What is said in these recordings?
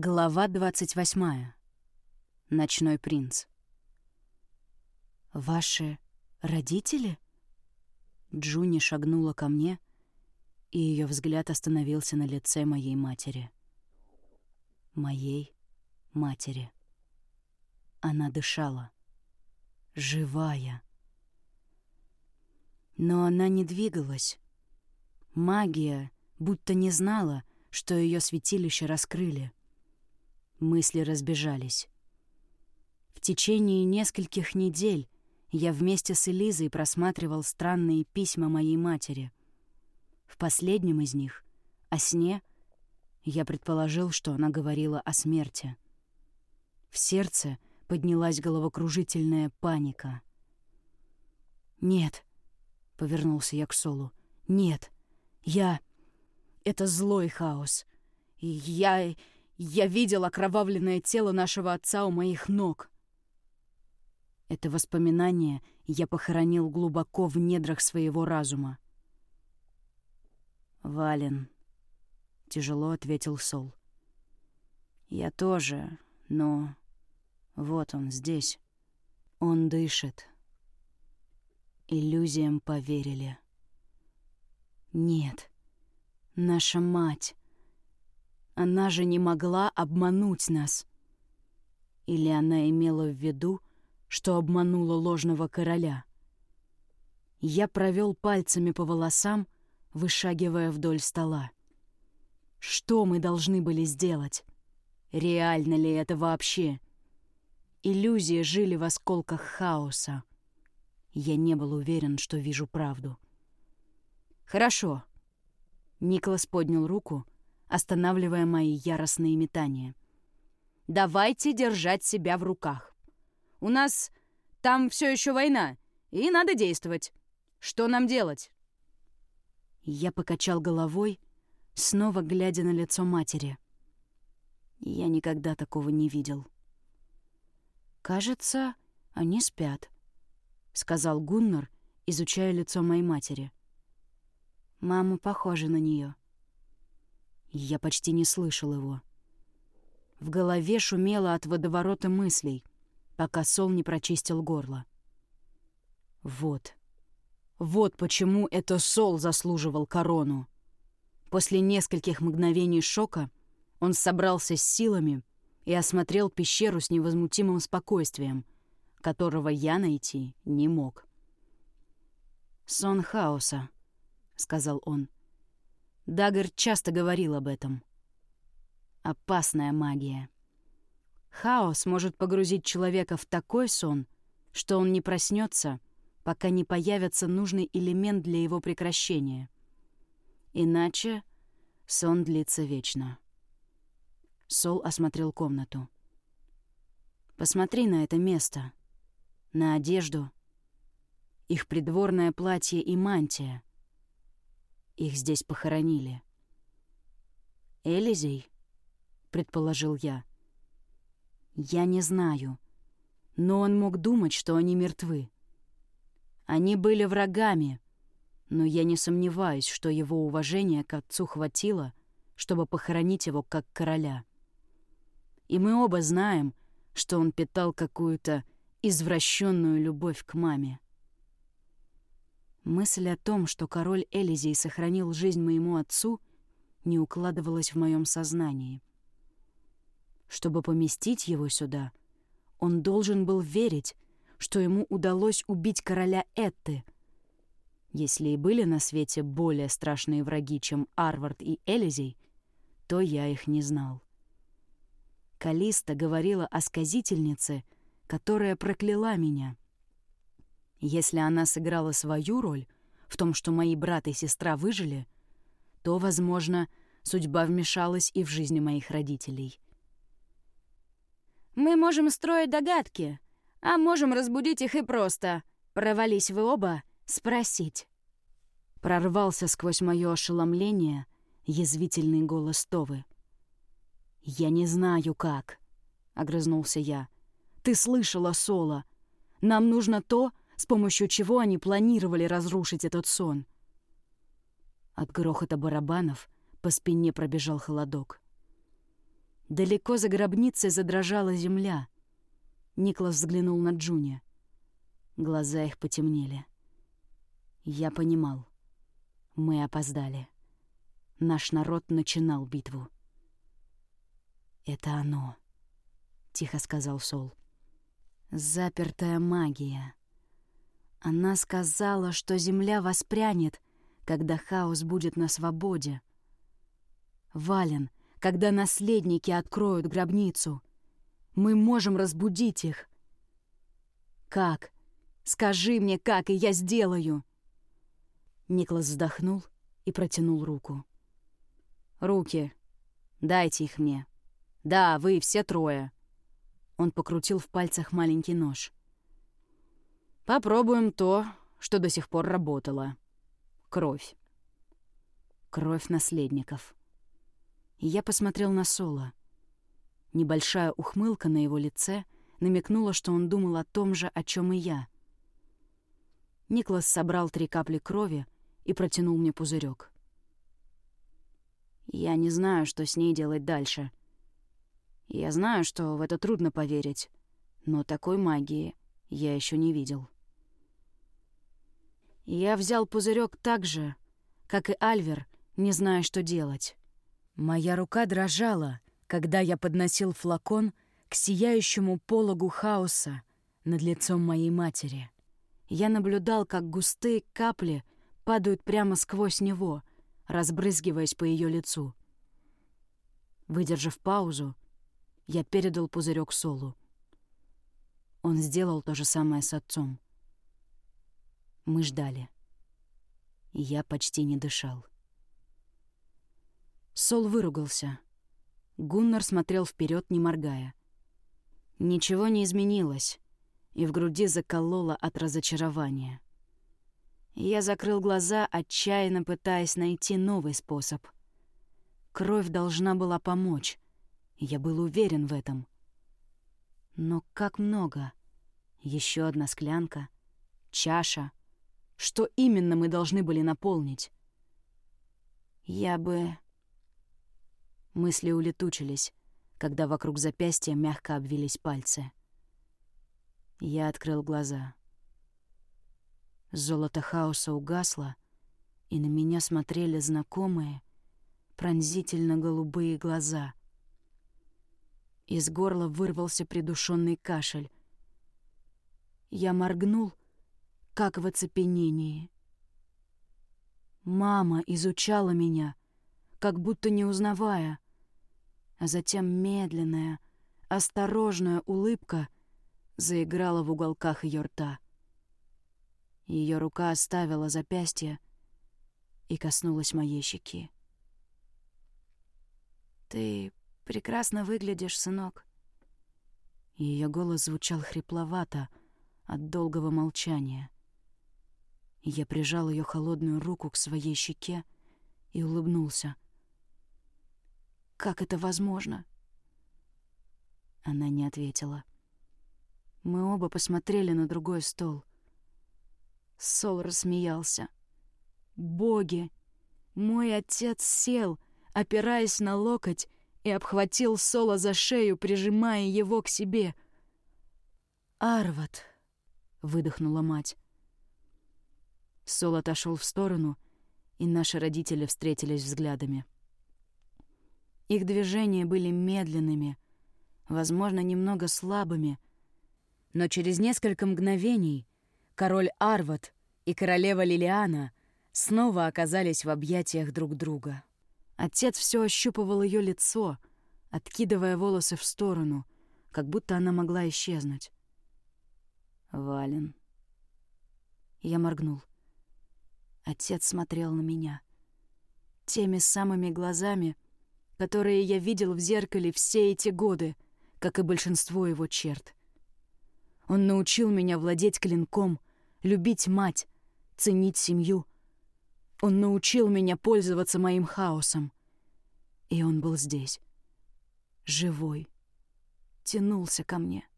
Глава 28. Ночной принц. «Ваши родители?» Джуни шагнула ко мне, и ее взгляд остановился на лице моей матери. Моей матери. Она дышала. Живая. Но она не двигалась. Магия будто не знала, что ее святилище раскрыли — Мысли разбежались. В течение нескольких недель я вместе с Элизой просматривал странные письма моей матери. В последнем из них, о сне, я предположил, что она говорила о смерти. В сердце поднялась головокружительная паника. «Нет», — повернулся я к Солу, — «нет, я... Это злой хаос. И я... Я видел окровавленное тело нашего отца у моих ног. Это воспоминание я похоронил глубоко в недрах своего разума. «Вален», — тяжело ответил Сол. «Я тоже, но вот он здесь. Он дышит». Иллюзиям поверили. «Нет, наша мать, она же не могла обмануть нас. Или она имела в виду, что обманула ложного короля? Я провел пальцами по волосам, вышагивая вдоль стола. Что мы должны были сделать? Реально ли это вообще? Иллюзии жили в осколках хаоса. Я не был уверен, что вижу правду. «Хорошо». Николас поднял руку — останавливая мои яростные метания. «Давайте держать себя в руках. У нас там все еще война, и надо действовать. Что нам делать?» Я покачал головой, снова глядя на лицо матери. Я никогда такого не видел. «Кажется, они спят», — сказал Гуннар, изучая лицо моей матери. «Мама похожа на нее. Я почти не слышал его. В голове шумело от водоворота мыслей, пока Сол не прочистил горло. Вот. Вот почему это Сол заслуживал корону. После нескольких мгновений шока он собрался с силами и осмотрел пещеру с невозмутимым спокойствием, которого я найти не мог. «Сон хаоса», — сказал он. Даггер часто говорил об этом. Опасная магия. Хаос может погрузить человека в такой сон, что он не проснется, пока не появится нужный элемент для его прекращения. Иначе сон длится вечно. Сол осмотрел комнату. «Посмотри на это место. На одежду. Их придворное платье и мантия. Их здесь похоронили. «Элизей?» — предположил я. «Я не знаю, но он мог думать, что они мертвы. Они были врагами, но я не сомневаюсь, что его уважения к отцу хватило, чтобы похоронить его как короля. И мы оба знаем, что он питал какую-то извращенную любовь к маме. Мысль о том, что король Элизей сохранил жизнь моему отцу, не укладывалась в моем сознании. Чтобы поместить его сюда, он должен был верить, что ему удалось убить короля Этты. Если и были на свете более страшные враги, чем Арвард и Элизей, то я их не знал. Калиста говорила о сказительнице, которая прокляла меня — если она сыграла свою роль в том, что мои брат и сестра выжили, то, возможно, судьба вмешалась и в жизни моих родителей. «Мы можем строить догадки, а можем разбудить их и просто, провались вы оба, спросить». Прорвался сквозь мое ошеломление язвительный голос Товы. «Я не знаю, как», — огрызнулся я. «Ты слышала, Соло. Нам нужно то, с помощью чего они планировали разрушить этот сон. От грохота барабанов по спине пробежал холодок. Далеко за гробницей задрожала земля. Никлас взглянул на Джуни. Глаза их потемнели. Я понимал. Мы опоздали. Наш народ начинал битву. «Это оно», — тихо сказал Сол. «Запертая магия. Она сказала, что земля воспрянет, когда хаос будет на свободе. Вален, когда наследники откроют гробницу. Мы можем разбудить их. Как? Скажи мне, как, и я сделаю. Никлас вздохнул и протянул руку. «Руки. Дайте их мне. Да, вы все трое». Он покрутил в пальцах маленький нож. «Попробуем то, что до сих пор работало. Кровь. Кровь наследников». И я посмотрел на Соло. Небольшая ухмылка на его лице намекнула, что он думал о том же, о чем и я. Никлас собрал три капли крови и протянул мне пузырек. Я не знаю, что с ней делать дальше. Я знаю, что в это трудно поверить, но такой магии я еще не видел. Я взял пузырек так же, как и Альвер, не зная, что делать. Моя рука дрожала, когда я подносил флакон к сияющему пологу хаоса над лицом моей матери. Я наблюдал, как густые капли падают прямо сквозь него, разбрызгиваясь по ее лицу. Выдержав паузу, я передал пузырек Солу. Он сделал то же самое с отцом. Мы ждали. Я почти не дышал. Сол выругался. Гуннар смотрел вперед, не моргая. Ничего не изменилось, и в груди закололо от разочарования. Я закрыл глаза, отчаянно пытаясь найти новый способ. Кровь должна была помочь. Я был уверен в этом. Но как много? Еще одна склянка, чаша. Что именно мы должны были наполнить? Я бы Мысли улетучились, когда вокруг запястья мягко обвились пальцы. Я открыл глаза. Золото хаоса угасло, и на меня смотрели знакомые, пронзительно-голубые глаза. Из горла вырвался придушенный кашель. Я моргнул, как в оцепенении. Мама изучала меня, как будто не узнавая — а затем медленная, осторожная улыбка заиграла в уголках ее рта. Ее рука оставила запястье и коснулась моей щеки. «Ты прекрасно выглядишь, сынок». Ее голос звучал хрипловато от долгого молчания. Я прижал ее холодную руку к своей щеке и улыбнулся — как это возможно?» Она не ответила. Мы оба посмотрели на другой стол. Сол рассмеялся. «Боги! Мой отец сел, опираясь на локоть, и обхватил Сола за шею, прижимая его к себе. «Арват!» — выдохнула мать. Сол отошел в сторону, и наши родители встретились взглядами. Их движения были медленными, возможно, немного слабыми, но через несколько мгновений король Арват и королева Лилиана снова оказались в объятиях друг друга. Отец все ощупывал ее лицо, откидывая волосы в сторону, как будто она могла исчезнуть. «Вален». Я моргнул. Отец смотрел на меня. Теми самыми глазами — которые я видел в зеркале все эти годы, как и большинство его черт. Он научил меня владеть клинком, любить мать, ценить семью. Он научил меня пользоваться моим хаосом. И он был здесь, живой, тянулся ко мне.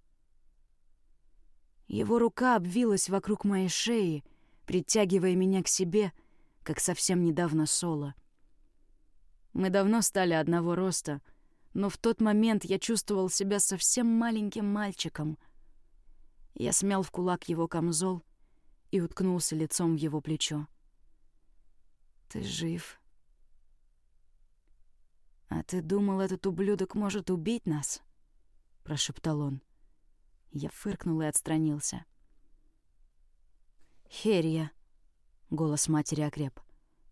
Его рука обвилась вокруг моей шеи, притягивая меня к себе, как совсем недавно Соло — мы давно стали одного роста, но в тот момент я чувствовал себя совсем маленьким мальчиком. Я смял в кулак его камзол и уткнулся лицом в его плечо. «Ты жив?» «А ты думал, этот ублюдок может убить нас?» — прошептал он. Я фыркнул и отстранился. «Херия!» — голос матери окреп.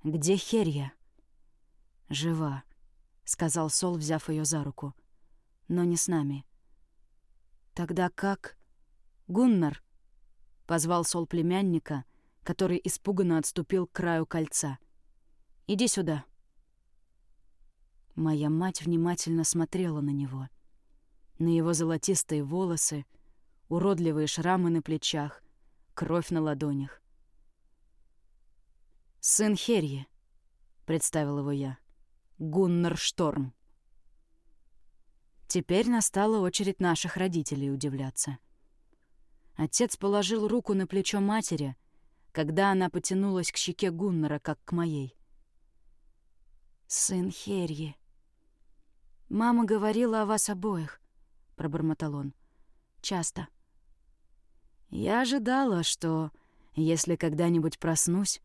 «Где Херия?» «Жива», — сказал Сол, взяв ее за руку. «Но не с нами». «Тогда как?» «Гуннар!» — позвал Сол племянника, который испуганно отступил к краю кольца. «Иди сюда». Моя мать внимательно смотрела на него. На его золотистые волосы, уродливые шрамы на плечах, кровь на ладонях. «Сын Херьи», — представил его я. Гуннар Шторм. Теперь настала очередь наших родителей удивляться. Отец положил руку на плечо матери, когда она потянулась к щеке Гуннара, как к моей. «Сын Херьи. Мама говорила о вас обоих», — пробормотал он. «Часто». Я ожидала, что, если когда-нибудь проснусь,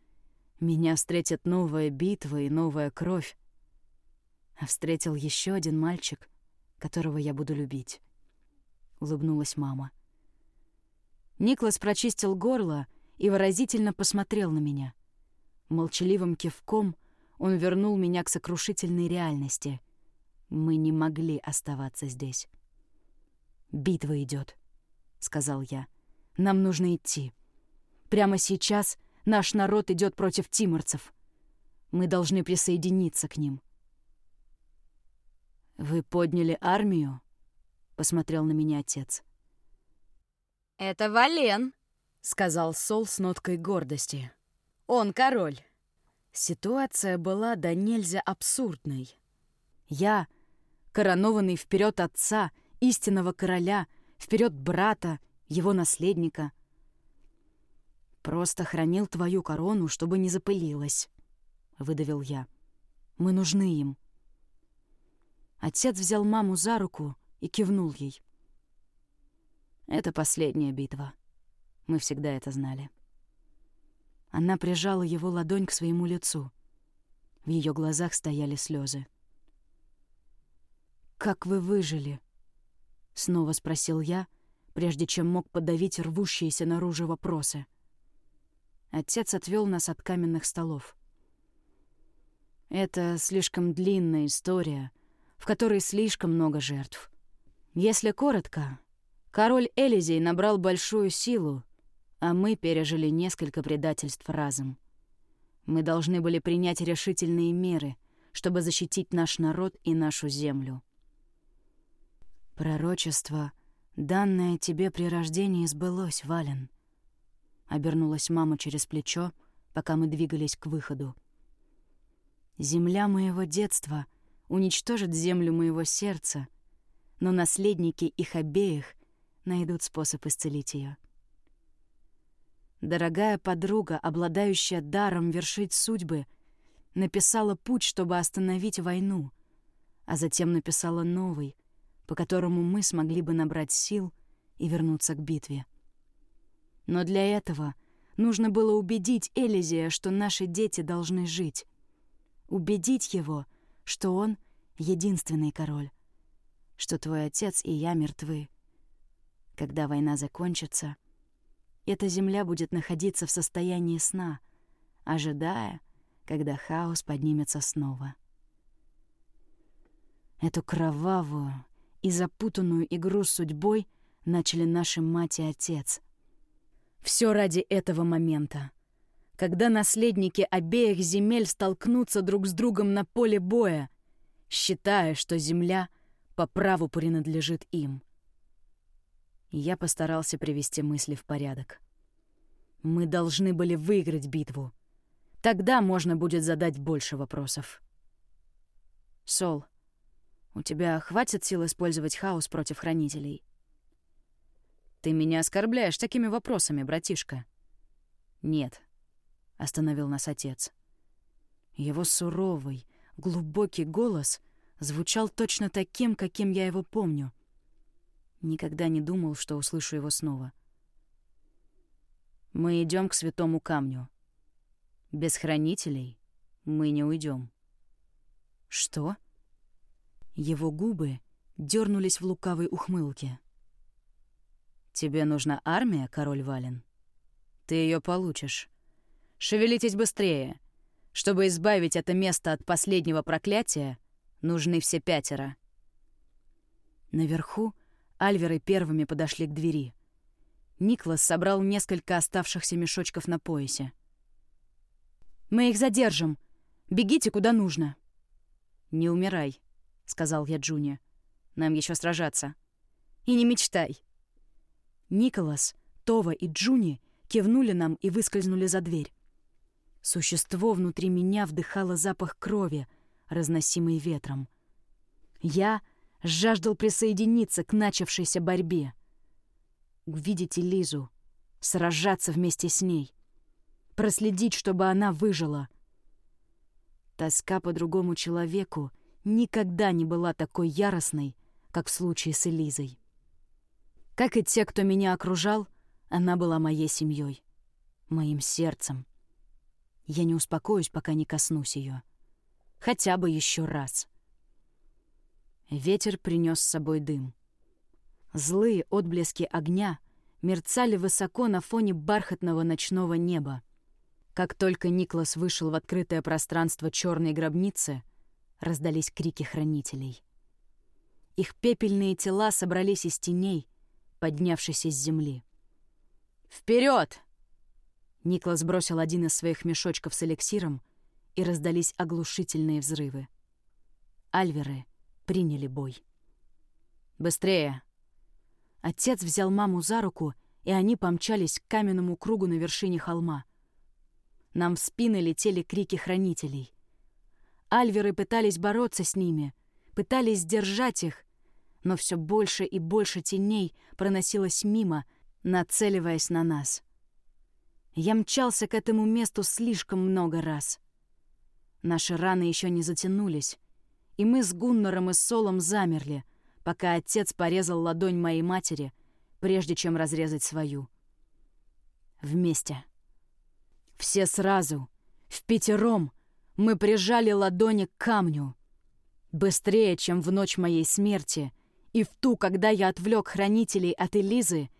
меня встретит новая битва и новая кровь, а встретил еще один мальчик, которого я буду любить. Улыбнулась мама. Никлас прочистил горло и выразительно посмотрел на меня. Молчаливым кивком он вернул меня к сокрушительной реальности. Мы не могли оставаться здесь. «Битва идет, сказал я. «Нам нужно идти. Прямо сейчас наш народ идет против тиморцев. Мы должны присоединиться к ним». «Вы подняли армию?» — посмотрел на меня отец. «Это Вален», — сказал Сол с ноткой гордости. «Он король». Ситуация была до нельзя абсурдной. Я, коронованный вперед отца, истинного короля, вперед брата, его наследника, просто хранил твою корону, чтобы не запылилась, — выдавил я. Мы нужны им. Отец взял маму за руку и кивнул ей. «Это последняя битва. Мы всегда это знали». Она прижала его ладонь к своему лицу. В ее глазах стояли слезы. «Как вы выжили?» — снова спросил я, прежде чем мог подавить рвущиеся наружу вопросы. Отец отвел нас от каменных столов. «Это слишком длинная история», в которой слишком много жертв. Если коротко, король Элизей набрал большую силу, а мы пережили несколько предательств разом. Мы должны были принять решительные меры, чтобы защитить наш народ и нашу землю. Пророчество, данное тебе при рождении, сбылось, Вален. Обернулась мама через плечо, пока мы двигались к выходу. Земля моего детства — уничтожат землю моего сердца, но наследники их обеих найдут способ исцелить ее. Дорогая подруга, обладающая даром вершить судьбы, написала путь, чтобы остановить войну, а затем написала новый, по которому мы смогли бы набрать сил и вернуться к битве. Но для этого нужно было убедить Элизия, что наши дети должны жить. Убедить его, что он — единственный король, что твой отец и я мертвы. Когда война закончится, эта земля будет находиться в состоянии сна, ожидая, когда хаос поднимется снова. Эту кровавую и запутанную игру с судьбой начали наши мать и отец. Все ради этого момента — когда наследники обеих земель столкнутся друг с другом на поле боя, считая, что земля по праву принадлежит им. Я постарался привести мысли в порядок. Мы должны были выиграть битву. Тогда можно будет задать больше вопросов. Сол, у тебя хватит сил использовать хаос против хранителей? Ты меня оскорбляешь такими вопросами, братишка. Нет, — остановил нас отец. Его суровый, глубокий голос звучал точно таким, каким я его помню. Никогда не думал, что услышу его снова. Мы идем к святому камню. Без хранителей мы не уйдем. Что? Его губы дернулись в лукавой ухмылке. Тебе нужна армия, король Вален? Ты ее получишь. Шевелитесь быстрее. Чтобы избавить это место от последнего проклятия, нужны все пятеро. Наверху Альверы первыми подошли к двери. Никлас собрал несколько оставшихся мешочков на поясе. «Мы их задержим. Бегите куда нужно». «Не умирай», — сказал я Джуни. «Нам еще сражаться». «И не мечтай». Николас, Това и Джуни кивнули нам и выскользнули за дверь. Существо внутри меня вдыхало запах крови, разносимый ветром. Я жаждал присоединиться к начавшейся борьбе. Увидеть Лизу, сражаться вместе с ней, проследить, чтобы она выжила. Тоска по другому человеку никогда не была такой яростной, как в случае с Элизой. Как и те, кто меня окружал, она была моей семьей, моим сердцем. Я не успокоюсь, пока не коснусь ее. Хотя бы еще раз. Ветер принес с собой дым. Злые отблески огня мерцали высоко на фоне бархатного ночного неба. Как только Никлас вышел в открытое пространство черной гробницы, раздались крики хранителей. Их пепельные тела собрались из теней, поднявшись из земли. «Вперед!» Никлас бросил один из своих мешочков с эликсиром, и раздались оглушительные взрывы. Альверы приняли бой. «Быстрее!» Отец взял маму за руку, и они помчались к каменному кругу на вершине холма. Нам в спины летели крики хранителей. Альверы пытались бороться с ними, пытались сдержать их, но все больше и больше теней проносилось мимо, нацеливаясь на нас — я мчался к этому месту слишком много раз. Наши раны еще не затянулись, и мы с Гуннором и Солом замерли, пока отец порезал ладонь моей матери, прежде чем разрезать свою. Вместе. Все сразу, в пятером, мы прижали ладони к камню. Быстрее, чем в ночь моей смерти, и в ту, когда я отвлек хранителей от Элизы —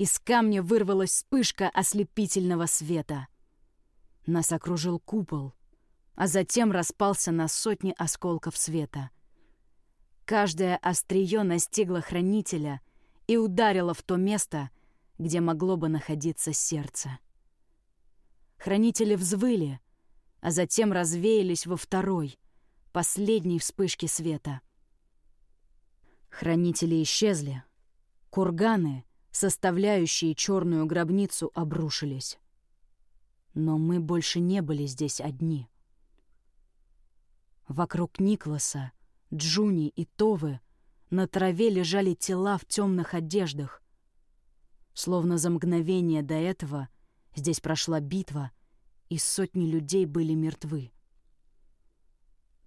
из камня вырвалась вспышка ослепительного света. Нас окружил купол, а затем распался на сотни осколков света. Каждое острие настигло хранителя и ударило в то место, где могло бы находиться сердце. Хранители взвыли, а затем развеялись во второй, последней вспышке света. Хранители исчезли. Курганы — составляющие черную гробницу, обрушились. Но мы больше не были здесь одни. Вокруг Никласа, Джуни и Товы на траве лежали тела в темных одеждах. Словно за мгновение до этого здесь прошла битва, и сотни людей были мертвы.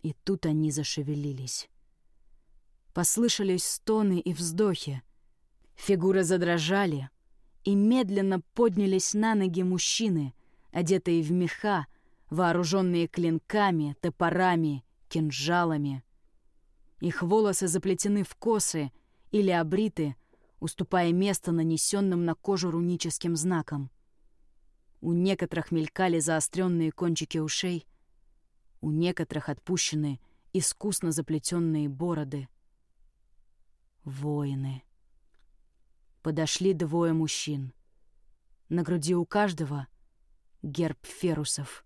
И тут они зашевелились. Послышались стоны и вздохи, Фигуры задрожали, и медленно поднялись на ноги мужчины, одетые в меха, вооруженные клинками, топорами, кинжалами. Их волосы заплетены в косы или обриты, уступая место нанесенным на кожу руническим знаком. У некоторых мелькали заостренные кончики ушей, у некоторых отпущены искусно заплетенные бороды. Воины. Подошли двое мужчин. На груди у каждого герб ферусов.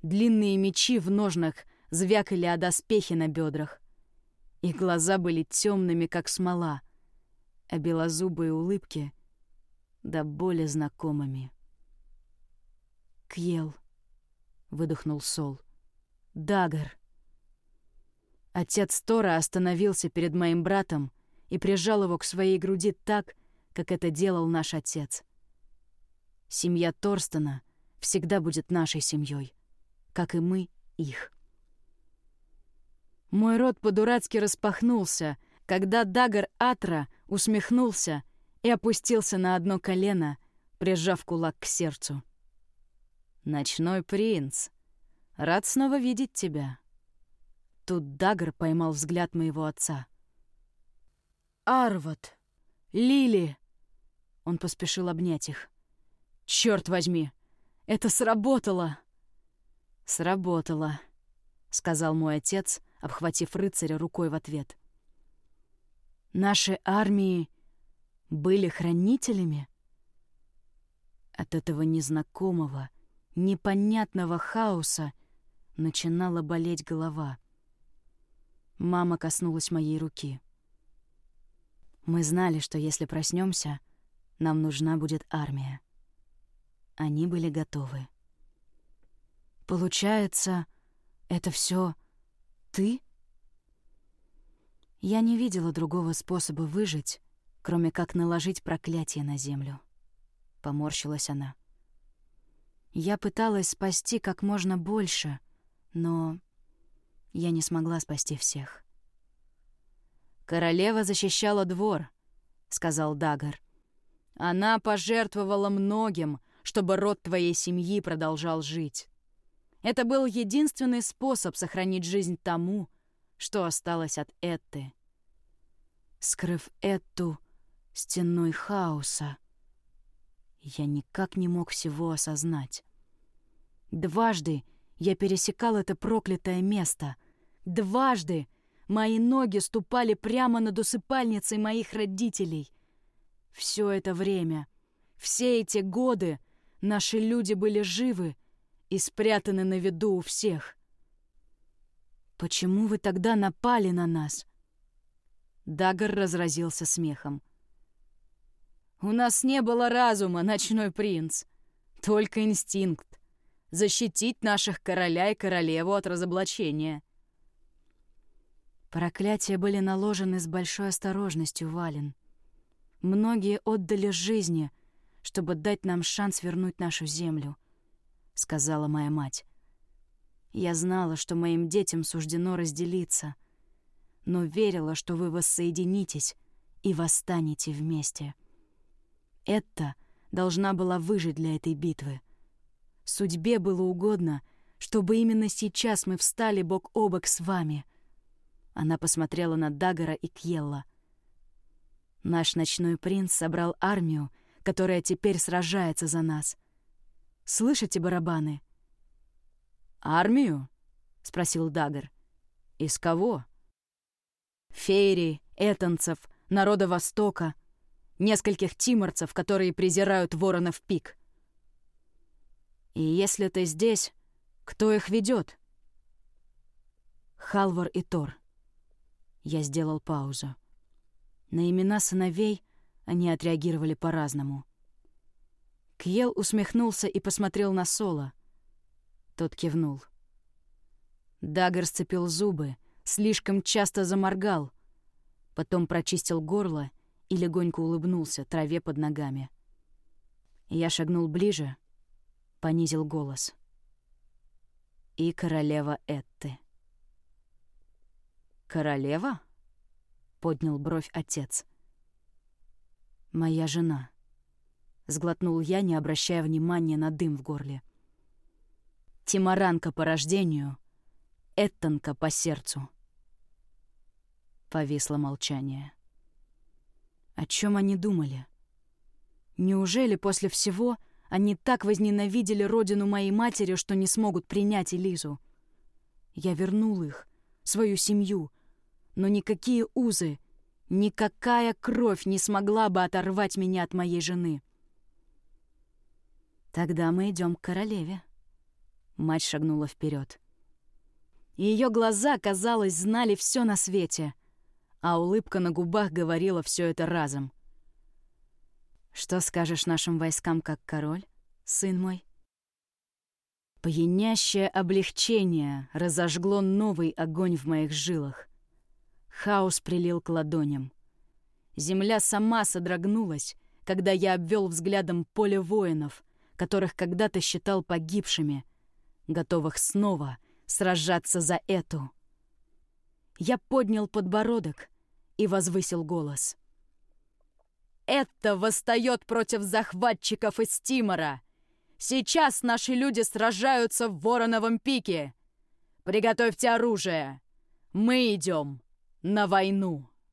Длинные мечи в ножнах звякали о доспехи на бедрах. Их глаза были темными, как смола, а белозубые улыбки да более знакомыми. «Кьел», — выдохнул Сол. «Дагар». Отец Тора остановился перед моим братом и прижал его к своей груди так, как это делал наш отец. Семья Торстона всегда будет нашей семьей, как и мы их. Мой рот по-дурацки распахнулся, когда Дагар Атра усмехнулся и опустился на одно колено, прижав кулак к сердцу. «Ночной принц, рад снова видеть тебя». Тут Дагар поймал взгляд моего отца. «Арват! Лили!» Он поспешил обнять их. «Чёрт возьми! Это сработало!» «Сработало», — сказал мой отец, обхватив рыцаря рукой в ответ. «Наши армии были хранителями?» От этого незнакомого, непонятного хаоса начинала болеть голова. Мама коснулась моей руки. Мы знали, что если проснемся, нам нужна будет армия. Они были готовы. Получается, это все ты? Я не видела другого способа выжить, кроме как наложить проклятие на землю. Поморщилась она. Я пыталась спасти как можно больше, но я не смогла спасти всех. «Королева защищала двор», — сказал Дагар. «Она пожертвовала многим, чтобы род твоей семьи продолжал жить. Это был единственный способ сохранить жизнь тому, что осталось от Этты. Скрыв Этту стеной хаоса, я никак не мог всего осознать. Дважды я пересекал это проклятое место. Дважды мои ноги ступали прямо над усыпальницей моих родителей. Все это время, все эти годы наши люди были живы и спрятаны на виду у всех. «Почему вы тогда напали на нас?» Дагар разразился смехом. «У нас не было разума, ночной принц. Только инстинкт. Защитить наших короля и королеву от разоблачения». Проклятия были наложены с большой осторожностью, Вален. Многие отдали жизни, чтобы дать нам шанс вернуть нашу землю, — сказала моя мать. Я знала, что моим детям суждено разделиться, но верила, что вы воссоединитесь и восстанете вместе. Это должна была выжить для этой битвы. Судьбе было угодно, чтобы именно сейчас мы встали бок о бок с вами. Она посмотрела на Дагора и Кьелла. Наш ночной принц собрал армию, которая теперь сражается за нас. Слышите барабаны? «Армию?» — спросил Дагор. «Из кого?» «Фейри, этонцев, народа Востока, нескольких тиморцев, которые презирают воронов пик. И если ты здесь, кто их ведет? Халвар и Тор. Я сделал паузу. На имена сыновей они отреагировали по-разному. Кьел усмехнулся и посмотрел на Соло. Тот кивнул. Дагер сцепил зубы, слишком часто заморгал, потом прочистил горло и легонько улыбнулся траве под ногами. Я шагнул ближе, понизил голос. И королева Этты. «Королева?» — поднял бровь отец. «Моя жена», — сглотнул я, не обращая внимания на дым в горле. «Тимаранка по рождению, Эттонка по сердцу». Повисло молчание. О чем они думали? Неужели после всего они так возненавидели родину моей матери, что не смогут принять Элизу? Я вернул их, свою семью, но никакие узы, никакая кровь не смогла бы оторвать меня от моей жены. Тогда мы идем к королеве. Мать шагнула вперед. Ее глаза, казалось, знали все на свете, а улыбка на губах говорила все это разом. «Что скажешь нашим войскам как король, сын мой?» Пьянящее облегчение разожгло новый огонь в моих жилах. Хаос прилил к ладоням. Земля сама содрогнулась, когда я обвел взглядом поле воинов, которых когда-то считал погибшими, готовых снова сражаться за эту. Я поднял подбородок и возвысил голос. «Это восстает против захватчиков из Тимора! Сейчас наши люди сражаются в Вороновом пике! Приготовьте оружие! Мы идем на войну!»